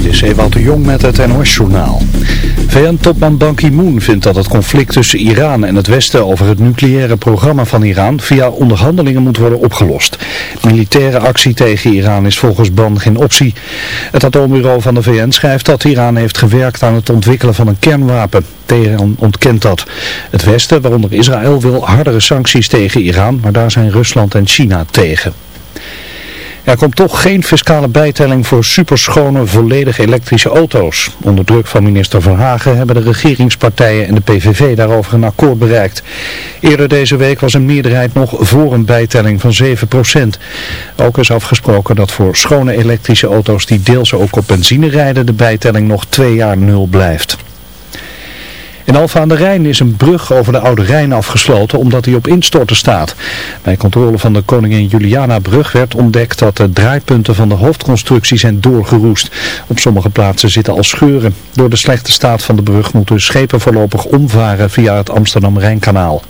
Dit is Ewout de Jong met het NOS-journaal. VN-topman Ban Ki-moon vindt dat het conflict tussen Iran en het Westen over het nucleaire programma van Iran via onderhandelingen moet worden opgelost. Militaire actie tegen Iran is volgens Ban geen optie. Het atoombureau van de VN schrijft dat Iran heeft gewerkt aan het ontwikkelen van een kernwapen. Teheran ontkent dat. Het Westen, waaronder Israël, wil hardere sancties tegen Iran, maar daar zijn Rusland en China tegen. Er komt toch geen fiscale bijtelling voor superschone, volledig elektrische auto's. Onder druk van minister Verhagen hebben de regeringspartijen en de PVV daarover een akkoord bereikt. Eerder deze week was een meerderheid nog voor een bijtelling van 7%. Ook is afgesproken dat voor schone elektrische auto's die deels ook op benzine rijden de bijtelling nog twee jaar nul blijft. In Alfa aan de Rijn is een brug over de Oude Rijn afgesloten omdat hij op instorten staat. Bij controle van de Koningin Juliana brug werd ontdekt dat de draaipunten van de hoofdconstructie zijn doorgeroest. Op sommige plaatsen zitten al scheuren. Door de slechte staat van de brug moeten schepen voorlopig omvaren via het Amsterdam-Rijnkanaal.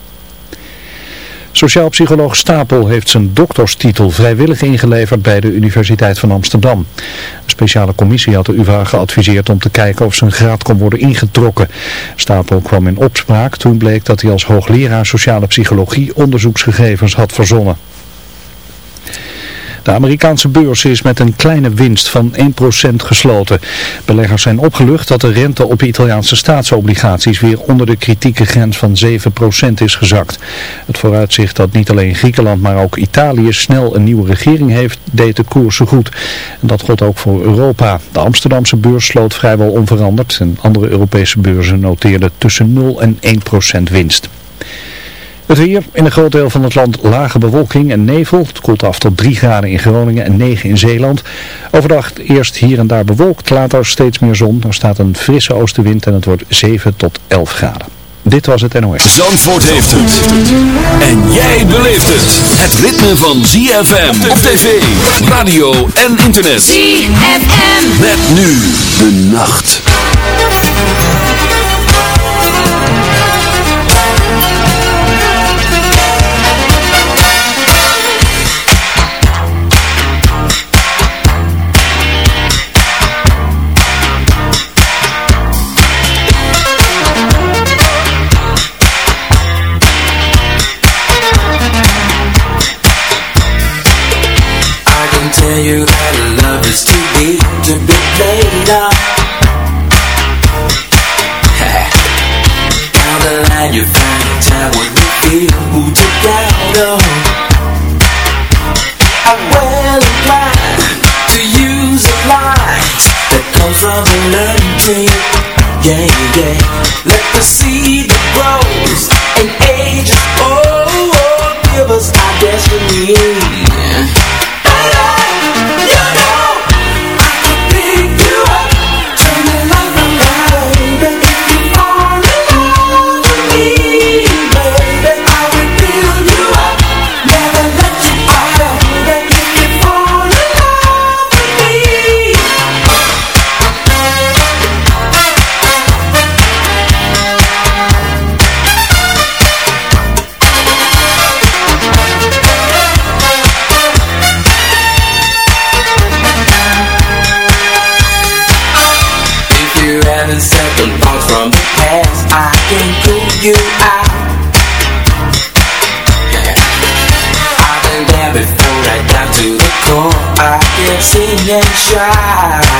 Sociaal psycholoog Stapel heeft zijn dokterstitel vrijwillig ingeleverd bij de Universiteit van Amsterdam. Een speciale commissie had de UvA geadviseerd om te kijken of zijn graad kon worden ingetrokken. Stapel kwam in opspraak toen bleek dat hij als hoogleraar sociale psychologie onderzoeksgegevens had verzonnen. De Amerikaanse beurs is met een kleine winst van 1% gesloten. Beleggers zijn opgelucht dat de rente op Italiaanse staatsobligaties weer onder de kritieke grens van 7% is gezakt. Het vooruitzicht dat niet alleen Griekenland maar ook Italië snel een nieuwe regering heeft, deed de koersen goed. En dat gold ook voor Europa. De Amsterdamse beurs sloot vrijwel onveranderd en andere Europese beurzen noteerden tussen 0 en 1% winst. Het weer in een groot deel van het land lage bewolking en nevel. Het koelt af tot 3 graden in Groningen en 9 in Zeeland. Overdag eerst hier en daar bewolkt, later steeds meer zon. Er staat een frisse oostenwind en het wordt 7 tot 11 graden. Dit was het NOS. Zandvoort heeft het. En jij beleeft het. Het ritme van ZFM op tv, radio en internet. ZFM. Met nu de nacht. You out I've been there before, right down to the core. I can sing and shout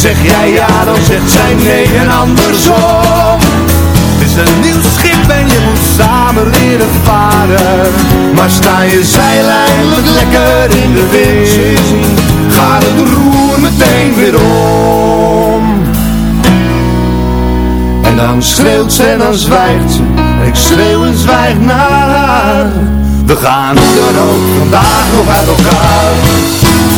Zeg jij ja, dan zegt zij nee en andersom. Het is een nieuw schip en je moet samen leren varen. Maar sta je zeil lekker in de wind Gaat het roer meteen weer om. En dan schreeuwt ze en dan zwijgt ze ik schreeuw en zwijg naar haar. We gaan hoe dan ook vandaag nog uit elkaar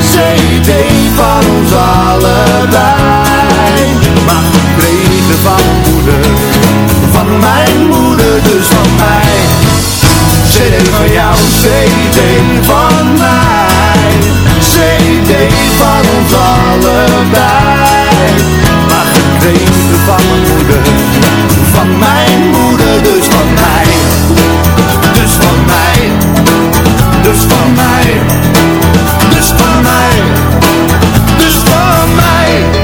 CD van ons allebei. Maar gekregen van moeder Van mijn moeder, dus van mij. CD van jou, CD van mij. CD van ons allebei. Maar gekregen van mijn moeder Van mijn moeder, dus van mij. Dus van mij Dus van mij dus van mij, dus van mij.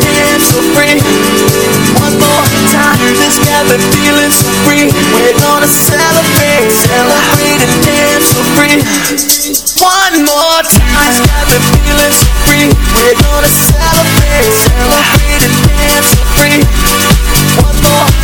dance free. One more time. Feeling so free. We're gonna celebrate, celebrate and dance free. One more time. Feeling so free. We're gonna celebrate, celebrate and dance so free. One more